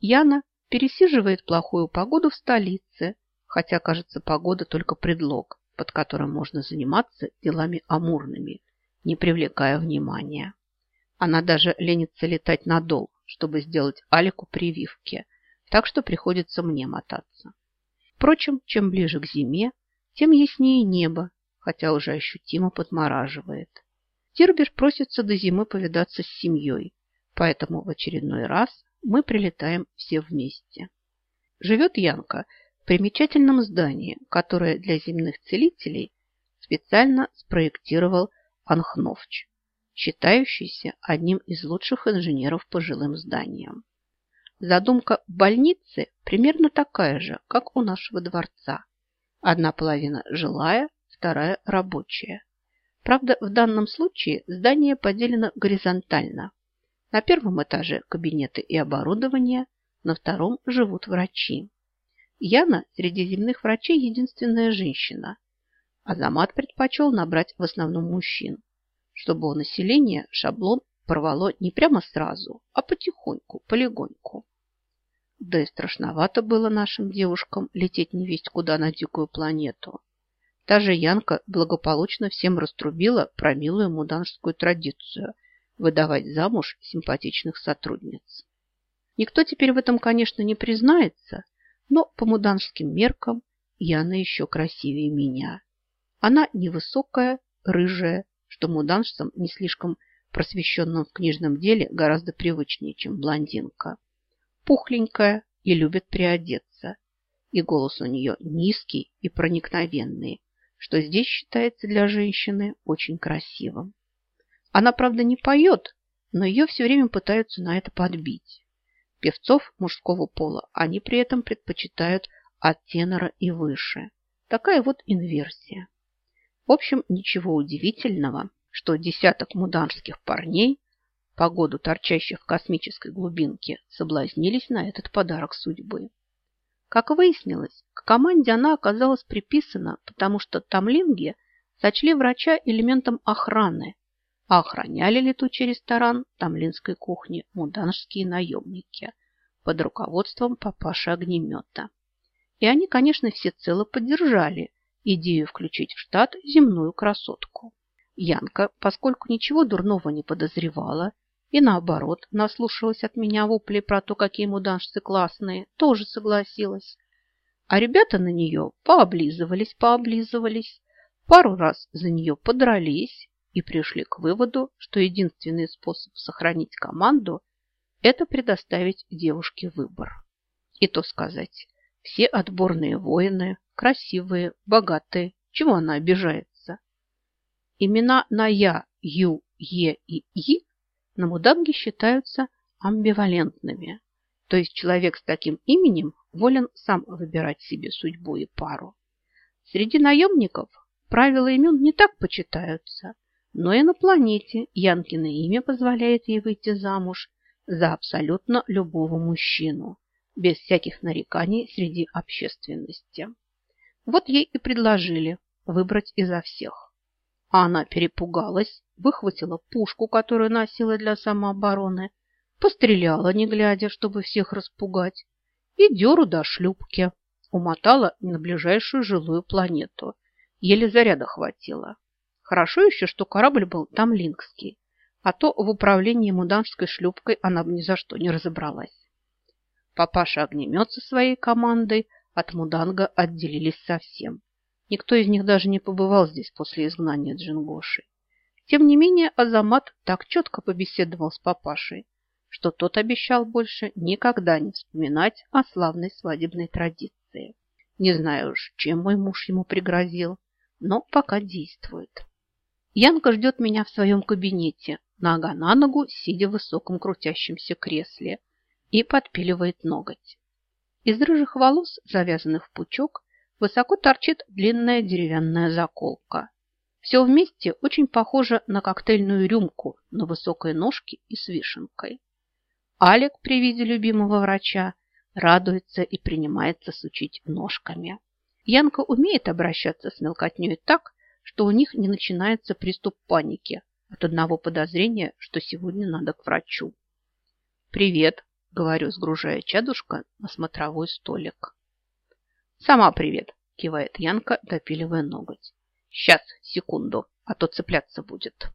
Яна пересиживает плохую погоду в столице, хотя, кажется, погода только предлог, под которым можно заниматься делами амурными, не привлекая внимания. Она даже ленится летать на дол, чтобы сделать Алику прививки, так что приходится мне мотаться. Впрочем, чем ближе к зиме, тем яснее небо, хотя уже ощутимо подмораживает. Тирбер просится до зимы повидаться с семьей, поэтому в очередной раз мы прилетаем все вместе. Живет Янка в примечательном здании, которое для земных целителей специально спроектировал Анхновч, считающийся одним из лучших инженеров по жилым зданиям. Задумка больницы примерно такая же, как у нашего дворца. Одна половина жилая, вторая рабочая. Правда, в данном случае здание поделено горизонтально. На первом этаже кабинеты и оборудование, на втором живут врачи. Яна среди земных врачей единственная женщина. Азамат предпочел набрать в основном мужчин, чтобы у населения шаблон порвало не прямо сразу, а потихоньку, полегоньку. Да и страшновато было нашим девушкам лететь невесть куда на дикую планету. Та же Янка благополучно всем раструбила про милую муданскую традицию выдавать замуж симпатичных сотрудниц. Никто теперь в этом, конечно, не признается, но по муданским меркам Яна еще красивее меня. Она невысокая, рыжая, что муданшцам не слишком просвещенным в книжном деле гораздо привычнее, чем блондинка. Пухленькая и любит приодеться. И голос у нее низкий и проникновенный, что здесь считается для женщины очень красивым. Она, правда, не поет, но ее все время пытаются на это подбить. Певцов мужского пола они при этом предпочитают от тенора и выше. Такая вот инверсия. В общем, ничего удивительного, что десяток муданских парней, погоду торчащих в космической глубинке, соблазнились на этот подарок судьбы. Как выяснилось, к команде она оказалась приписана, потому что тамлинги сочли врача элементом охраны, а охраняли летучий ресторан тамлинской кухни муданские наемники под руководством папаши огнемета. И они, конечно, всецело поддержали идею включить в штат земную красотку. Янка, поскольку ничего дурного не подозревала и, наоборот, наслушалась от меня вопли про то, какие муданшцы классные, тоже согласилась. А ребята на нее пооблизывались, пооблизывались, пару раз за нее подрались и пришли к выводу, что единственный способ сохранить команду – это предоставить девушке выбор. И то сказать, все отборные воины, красивые, богатые, чего она обижается? Имена на «я», «ю», «е» и «и» на муданге считаются амбивалентными. То есть человек с таким именем волен сам выбирать себе судьбу и пару. Среди наемников правила имен не так почитаются, но и на планете Янкино имя позволяет ей выйти замуж за абсолютно любого мужчину, без всяких нареканий среди общественности. Вот ей и предложили выбрать изо всех. Она перепугалась, выхватила пушку, которую носила для самообороны, постреляла, не глядя, чтобы всех распугать, и деру до шлюпки. Умотала на ближайшую жилую планету. Еле заряда хватило. Хорошо еще, что корабль был там линкский, а то в управлении муданской шлюпкой она бы ни за что не разобралась. Папаша огнемет со своей командой от Муданга отделились совсем. Никто из них даже не побывал здесь после изгнания Джингоши. Тем не менее, Азамат так четко побеседовал с папашей, что тот обещал больше никогда не вспоминать о славной свадебной традиции. Не знаю уж, чем мой муж ему пригрозил, но пока действует. Янка ждет меня в своем кабинете, нога на ногу, сидя в высоком крутящемся кресле, и подпиливает ноготь. Из рыжих волос, завязанных в пучок, высоко торчит длинная деревянная заколка. Все вместе очень похоже на коктейльную рюмку на высокой ножке и с вишенкой. Алик при виде любимого врача радуется и принимается сучить ножками. Янка умеет обращаться с мелкотней так, что у них не начинается приступ паники от одного подозрения, что сегодня надо к врачу. «Привет!» говорю, сгружая чадушка на смотровой столик. Сама привет, кивает Янка, допиливая ноготь. Сейчас, секунду, а то цепляться будет.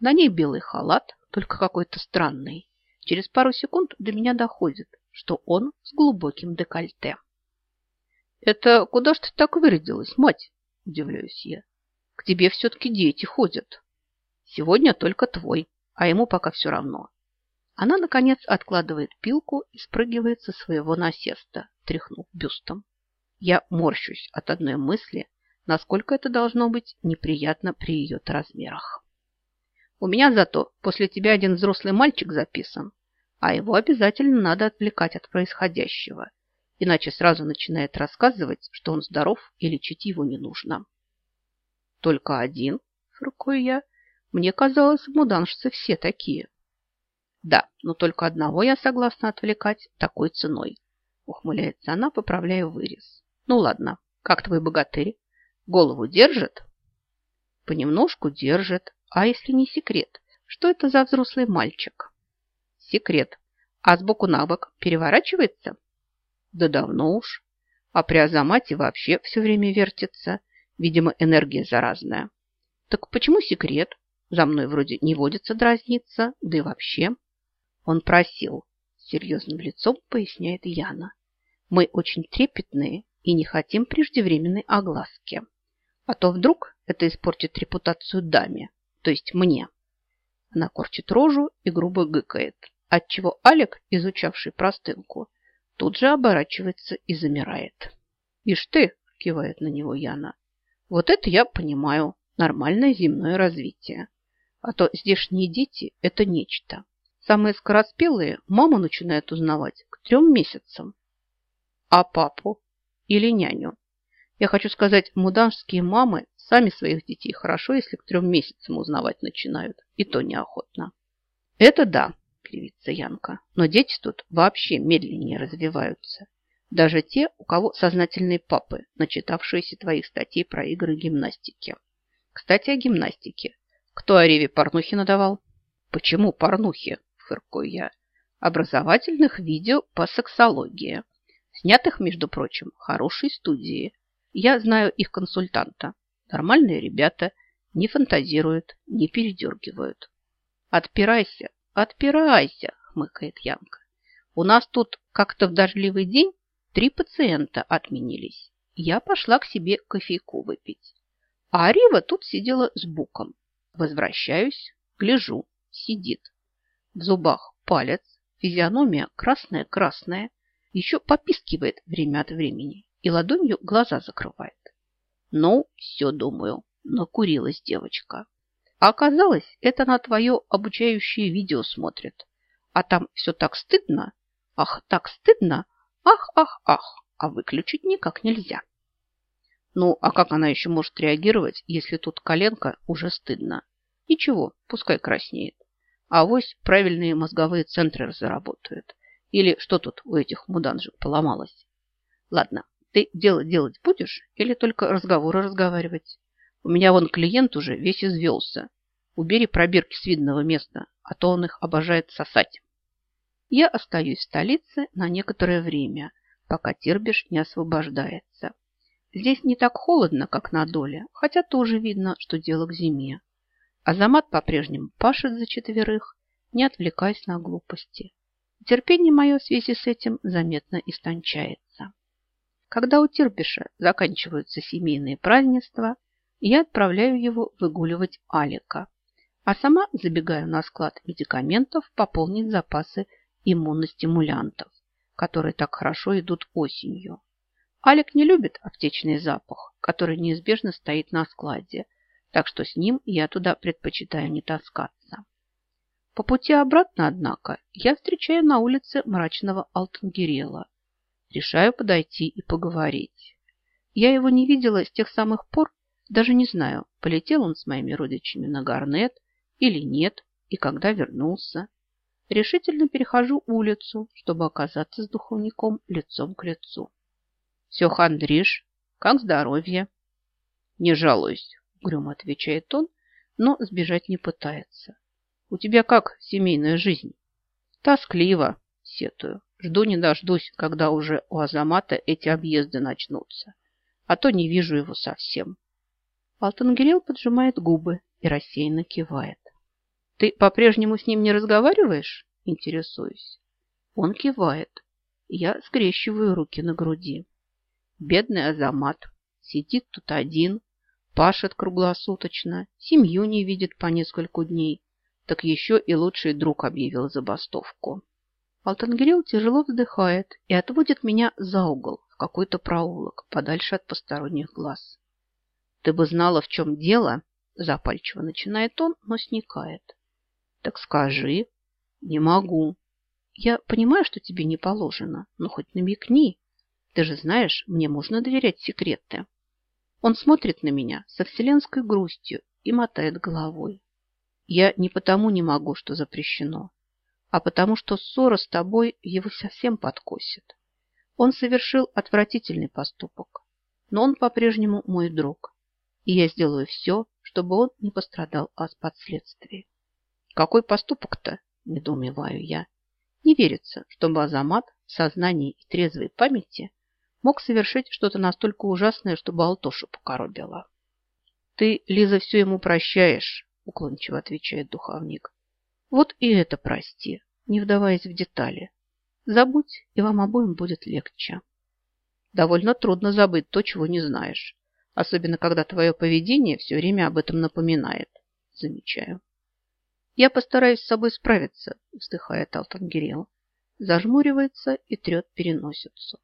На ней белый халат, только какой-то странный. Через пару секунд до меня доходит, что он с глубоким декольте. «Это куда ж ты так вырядилась, мать?» – удивляюсь я. «К тебе все-таки дети ходят. Сегодня только твой, а ему пока все равно». Она, наконец, откладывает пилку и спрыгивает со своего насеста, тряхнув бюстом. Я морщусь от одной мысли, насколько это должно быть неприятно при ее размерах. У меня зато после тебя один взрослый мальчик записан, а его обязательно надо отвлекать от происходящего – иначе сразу начинает рассказывать, что он здоров и лечить его не нужно. Только один, фыркую я, мне казалось, муданшцы все такие. Да, но только одного я согласна отвлекать такой ценой, ухмыляется она, поправляя вырез. Ну ладно, как твой богатырь? Голову держит? Понемножку держит. А если не секрет, что это за взрослый мальчик? Секрет. А сбоку на бок переворачивается? Да давно уж. А при Азамате вообще все время вертится. Видимо, энергия заразная. Так почему секрет? За мной вроде не водится дразниться, да и вообще. Он просил, серьезным лицом поясняет Яна. Мы очень трепетные и не хотим преждевременной огласки. А то вдруг это испортит репутацию даме, то есть мне. Она корчит рожу и грубо гыкает, отчего Алик, изучавший простынку, тут же оборачивается и замирает. «Ишь ты!» – кивает на него Яна. «Вот это я понимаю. Нормальное земное развитие. А то здешние дети – это нечто. Самые скороспелые маму начинают узнавать к трем месяцам. А папу? Или няню? Я хочу сказать, муданские мамы сами своих детей хорошо, если к трем месяцам узнавать начинают. И то неохотно. Это да, кривится Янка. Но дети тут вообще медленнее развиваются. Даже те, у кого сознательные папы, начитавшиеся твоих статей про игры гимнастики. Кстати, о гимнастике. Кто Ареве порнухи надавал? Почему порнухи? Фыркую я. Образовательных видео по сексологии. Снятых, между прочим, хорошей студии. Я знаю их консультанта. Нормальные ребята, не фантазируют, не передергивают. Отпирайся, «Отпирайся!» – хмыкает Янка. «У нас тут как-то в дождливый день три пациента отменились. Я пошла к себе кофейку выпить. А Арива тут сидела с буком. Возвращаюсь, гляжу, сидит. В зубах палец, физиономия красная-красная, еще попискивает время от времени и ладонью глаза закрывает. Ну, все, думаю, накурилась девочка. А оказалось, это на твое обучающее видео смотрит. А там все так стыдно. Ах, так стыдно. Ах, ах, ах. А выключить никак нельзя. Ну, а как она еще может реагировать, если тут коленка уже стыдно? Ничего, пускай краснеет. А вось правильные мозговые центры заработают. Или что тут у этих муданжек поломалось? Ладно, ты дело делать будешь или только разговоры разговаривать? У меня вон клиент уже весь извелся. Убери пробирки с видного места, а то он их обожает сосать. Я остаюсь в столице на некоторое время, пока Тирбиш не освобождается. Здесь не так холодно, как на доле, хотя тоже видно, что дело к зиме. Азамат по-прежнему пашет за четверых, не отвлекаясь на глупости. Терпение мое в связи с этим заметно истончается. Когда у Тирбиша заканчиваются семейные празднества, я отправляю его выгуливать Алика а сама забегаю на склад медикаментов пополнить запасы иммуностимулянтов, которые так хорошо идут осенью. Алик не любит аптечный запах, который неизбежно стоит на складе, так что с ним я туда предпочитаю не таскаться. По пути обратно, однако, я встречаю на улице мрачного Алтангерела. Решаю подойти и поговорить. Я его не видела с тех самых пор, даже не знаю, полетел он с моими родичами на Гарнет или нет, и когда вернулся. Решительно перехожу улицу, чтобы оказаться с духовником лицом к лицу. Все хандришь, как здоровье? Не жалуюсь, угрюмо отвечает он, но сбежать не пытается. У тебя как семейная жизнь? Тоскливо, сетую. Жду не дождусь, когда уже у Азамата эти объезды начнутся. А то не вижу его совсем. Алтангирел поджимает губы и рассеянно кивает. Ты по-прежнему с ним не разговариваешь? Интересуюсь. Он кивает. Я скрещиваю руки на груди. Бедный Азамат сидит тут один, пашет круглосуточно, семью не видит по нескольку дней, так еще и лучший друг объявил забастовку. Алтангирел тяжело вздыхает и отводит меня за угол в какой-то проулок, подальше от посторонних глаз. Ты бы знала, в чем дело, запальчиво начинает он, но сникает. Так скажи. Не могу. Я понимаю, что тебе не положено, но хоть намекни. Ты же знаешь, мне можно доверять секреты. Он смотрит на меня со вселенской грустью и мотает головой. Я не потому не могу, что запрещено, а потому что ссора с тобой его совсем подкосит. Он совершил отвратительный поступок, но он по-прежнему мой друг, и я сделаю все, чтобы он не пострадал от последствий. Какой поступок-то, недоумеваю я. Не верится, чтобы Азамат в сознании и трезвой памяти мог совершить что-то настолько ужасное, чтобы Алтошу покоробило. Ты, Лиза, все ему прощаешь, уклончиво отвечает духовник. Вот и это прости, не вдаваясь в детали. Забудь, и вам обоим будет легче. Довольно трудно забыть то, чего не знаешь, особенно когда твое поведение все время об этом напоминает. Замечаю. Я постараюсь с собой справиться, вздыхает Алтангирел. Зажмуривается и трет переносицу.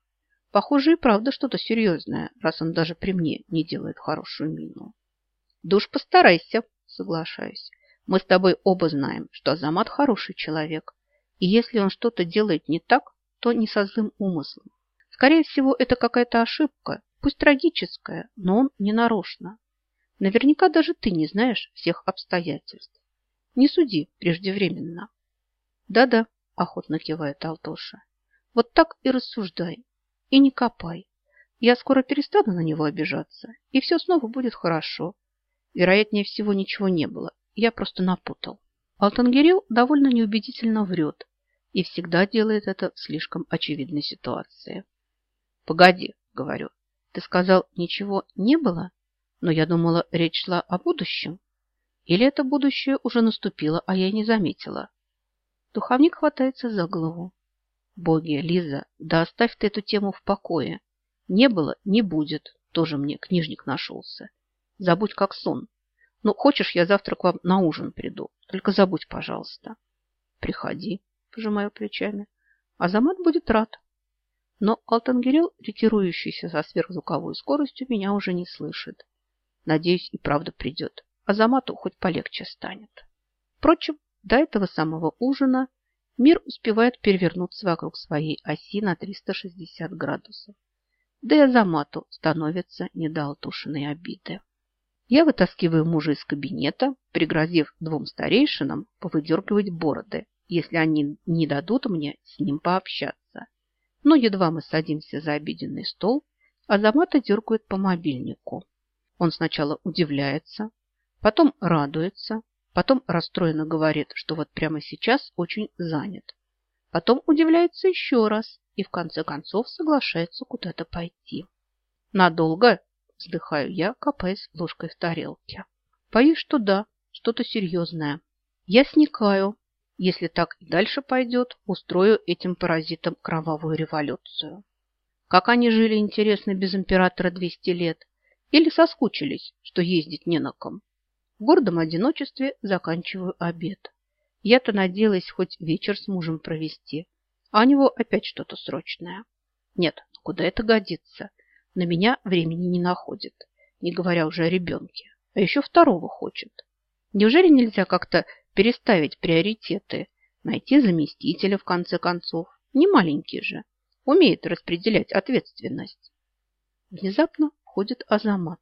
Похоже, и правда что-то серьезное, раз он даже при мне не делает хорошую мину. Душ постарайся, соглашаюсь. Мы с тобой оба знаем, что Азамат хороший человек. И если он что-то делает не так, то не со злым умыслом. Скорее всего, это какая-то ошибка, пусть трагическая, но он не нарочно. Наверняка даже ты не знаешь всех обстоятельств. Не суди преждевременно. Да-да, охотно кивает Алтоша. Вот так и рассуждай. И не копай. Я скоро перестану на него обижаться, и все снова будет хорошо. Вероятнее всего, ничего не было. Я просто напутал. Алтангирил довольно неубедительно врет и всегда делает это в слишком очевидной ситуации. «Погоди», — говорю, — «ты сказал, ничего не было? Но я думала, речь шла о будущем. Или это будущее уже наступило, а я не заметила?» Духовник хватается за голову. «Боги, Лиза, да оставь ты эту тему в покое. Не было, не будет. Тоже мне книжник нашелся. Забудь как сон. Ну, хочешь, я завтра к вам на ужин приду. Только забудь, пожалуйста. Приходи, пожимаю плечами. Азамат будет рад. Но Алтангирел, ретирующийся со сверхзвуковой скоростью, меня уже не слышит. Надеюсь, и правда придет. Азамату хоть полегче станет. Впрочем, до этого самого ужина мир успевает перевернуться вокруг своей оси на 360 градусов. Да и Азамату становится не до алтушиной обиды. Я вытаскиваю мужа из кабинета, пригрозив двум старейшинам повыдергивать бороды, если они не дадут мне с ним пообщаться. Но едва мы садимся за обеденный стол, Азамата дергает по мобильнику. Он сначала удивляется, потом радуется, потом расстроенно говорит, что вот прямо сейчас очень занят. Потом удивляется еще раз и в конце концов соглашается куда-то пойти. Надолго Вздыхаю я, копаясь ложкой в тарелке. Боюсь, что да, что-то серьезное. Я сникаю. Если так и дальше пойдет, устрою этим паразитам кровавую революцию. Как они жили, интересно, без императора 200 лет? Или соскучились, что ездить не на ком? В гордом одиночестве заканчиваю обед. Я-то надеялась хоть вечер с мужем провести, а у него опять что-то срочное. Нет, куда это годится? На меня времени не находит, не говоря уже о ребенке. А еще второго хочет. Неужели нельзя как-то переставить приоритеты, найти заместителя в конце концов? Не маленький же, умеет распределять ответственность. Внезапно входит Азамат.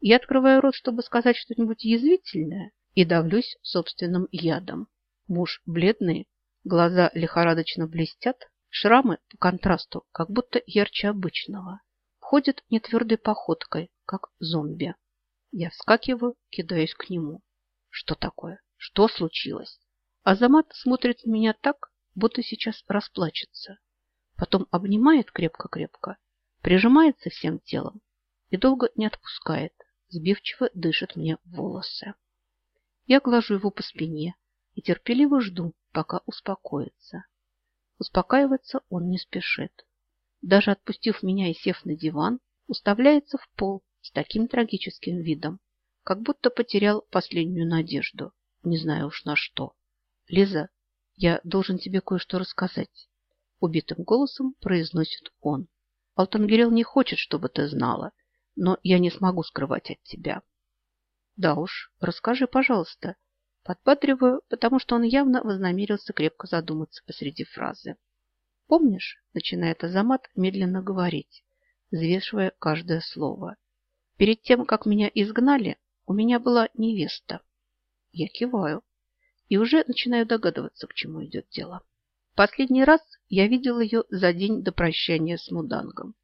Я открываю рот, чтобы сказать что-нибудь язвительное, и давлюсь собственным ядом. Муж бледный, глаза лихорадочно блестят, шрамы по контрасту как будто ярче обычного. Ходит нетвердой походкой, как зомби. Я вскакиваю, кидаюсь к нему. Что такое? Что случилось? Азамат смотрит на меня так, будто сейчас расплачется. Потом обнимает крепко-крепко, прижимается всем телом и долго не отпускает, сбивчиво дышит мне волосы. Я глажу его по спине и терпеливо жду, пока успокоится. Успокаиваться он не спешит. Даже отпустив меня и сев на диван, уставляется в пол с таким трагическим видом, как будто потерял последнюю надежду, не знаю уж на что. Лиза, я должен тебе кое-что рассказать. Убитым голосом произносит он. Алтангерел не хочет, чтобы ты знала, но я не смогу скрывать от тебя. Да уж, расскажи, пожалуйста. Подбадриваю, потому что он явно вознамерился крепко задуматься посреди фразы. Помнишь, начинает Азамат медленно говорить, взвешивая каждое слово. Перед тем, как меня изгнали, у меня была невеста. Я киваю и уже начинаю догадываться, к чему идет дело. Последний раз я видел ее за день до прощания с Мудангом.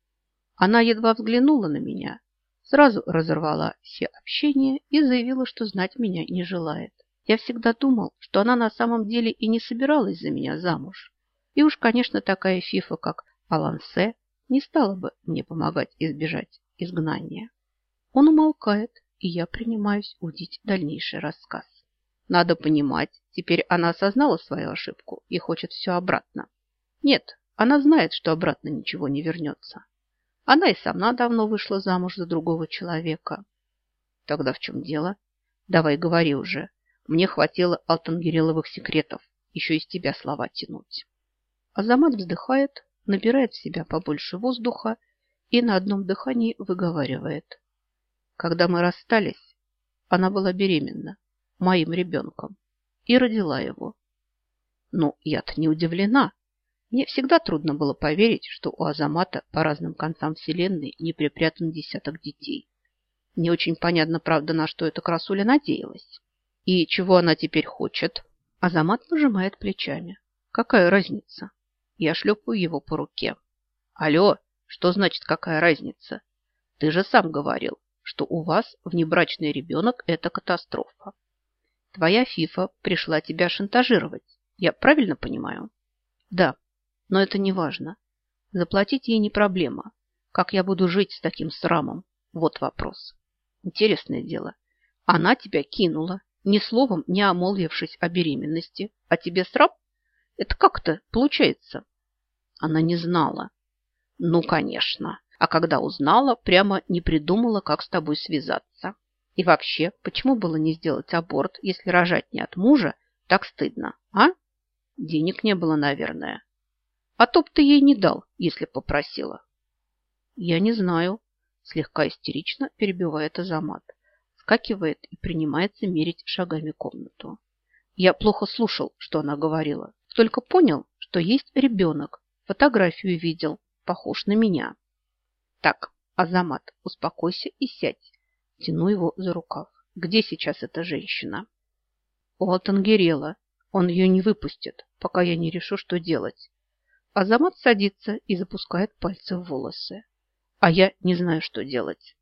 Она едва взглянула на меня, сразу разорвала все общения и заявила, что знать меня не желает. Я всегда думал, что она на самом деле и не собиралась за меня замуж. И уж, конечно, такая фифа, как Алансе, не стала бы мне помогать избежать изгнания. Он умолкает, и я принимаюсь удить дальнейший рассказ. Надо понимать, теперь она осознала свою ошибку и хочет все обратно. Нет, она знает, что обратно ничего не вернется. Она и сама давно вышла замуж за другого человека. Тогда в чем дело? Давай говори уже. Мне хватило алтангереловых секретов. Еще из тебя слова тянуть. Азамат вздыхает, набирает в себя побольше воздуха и на одном дыхании выговаривает. Когда мы расстались, она была беременна моим ребенком и родила его. Ну, я-то не удивлена. Мне всегда трудно было поверить, что у Азамата по разным концам вселенной не припрятан десяток детей. Не очень понятно, правда, на что эта красуля надеялась. И чего она теперь хочет? Азамат пожимает плечами. Какая разница? Я шлепаю его по руке. Алло, что значит какая разница? Ты же сам говорил, что у вас внебрачный ребенок – это катастрофа. Твоя Фифа пришла тебя шантажировать. Я правильно понимаю? Да, но это не важно. Заплатить ей не проблема. Как я буду жить с таким срамом? Вот вопрос. Интересное дело. Она тебя кинула, ни словом не омолвившись о беременности. А тебе срам? Это как-то получается. Она не знала. Ну, конечно. А когда узнала, прямо не придумала, как с тобой связаться. И вообще, почему было не сделать аборт, если рожать не от мужа, так стыдно, а? Денег не было, наверное. А то б ты ей не дал, если попросила. Я не знаю. Слегка истерично перебивает Азамат. Скакивает и принимается мерить шагами комнату. Я плохо слушал, что она говорила. Только понял, что есть ребенок. Фотографию видел. Похож на меня. Так, Азамат, успокойся и сядь. Тяну его за рукав. Где сейчас эта женщина? У Алтангерела. Он ее не выпустит, пока я не решу, что делать. Азамат садится и запускает пальцы в волосы. А я не знаю, что делать.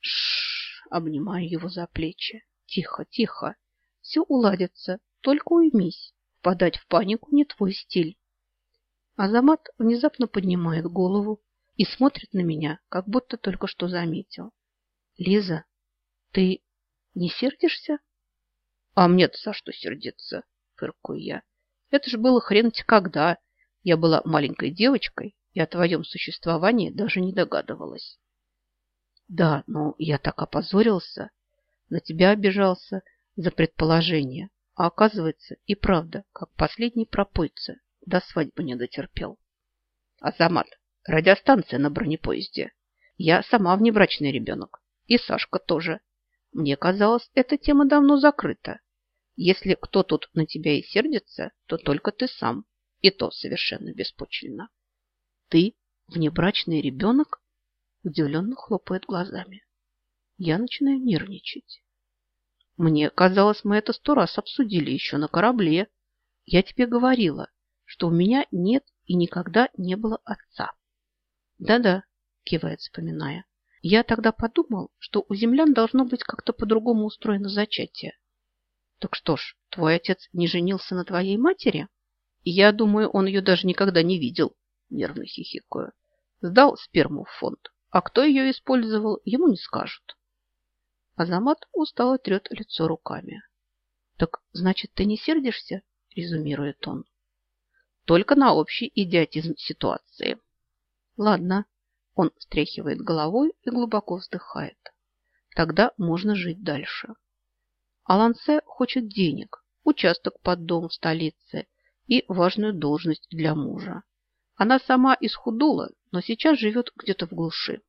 Шш, обнимаю его за плечи. Тихо, тихо. Все уладится. Только уймись. Впадать в панику не твой стиль. Азамат внезапно поднимает голову и смотрит на меня, как будто только что заметил. Лиза, ты не сердишься? А мне-то за что сердиться? Фыркую я. Это ж было хрен когда. Я была маленькой девочкой и о твоем существовании даже не догадывалась. Да, но я так опозорился, на тебя обижался за предположение. А оказывается, и правда, как последний пропойца, до свадьбы не дотерпел. Азамат, радиостанция на бронепоезде. Я сама внебрачный ребенок. И Сашка тоже. Мне казалось, эта тема давно закрыта. Если кто тут на тебя и сердится, то только ты сам. И то совершенно беспочвенно. Ты внебрачный ребенок? Удивленно хлопает глазами. Я начинаю нервничать. Мне казалось, мы это сто раз обсудили еще на корабле. Я тебе говорила, что у меня нет и никогда не было отца. Да-да, кивает, вспоминая. Я тогда подумал, что у землян должно быть как-то по-другому устроено зачатие. Так что ж, твой отец не женился на твоей матери? Я думаю, он ее даже никогда не видел, нервно хихикаю. Сдал сперму в фонд, а кто ее использовал, ему не скажут. Азамат устало трет лицо руками. Так, значит, ты не сердишься? Резюмирует он. Только на общий идиотизм ситуации. Ладно. Он встряхивает головой и глубоко вздыхает. Тогда можно жить дальше. Алансе хочет денег, участок под дом в столице и важную должность для мужа. Она сама исхудула, но сейчас живет где-то в глуши.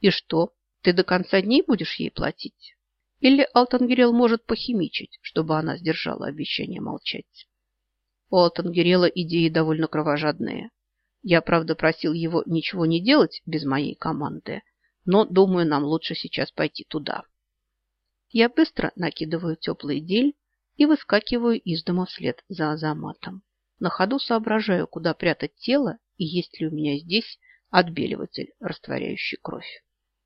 И что, ты до конца дней будешь ей платить? Или Алтангерел может похимичить, чтобы она сдержала обещание молчать? У Алтангерела идеи довольно кровожадные. Я, правда, просил его ничего не делать без моей команды, но, думаю, нам лучше сейчас пойти туда. Я быстро накидываю теплый дель и выскакиваю из дома вслед за Азаматом. На ходу соображаю, куда прятать тело и есть ли у меня здесь отбеливатель, растворяющий кровь.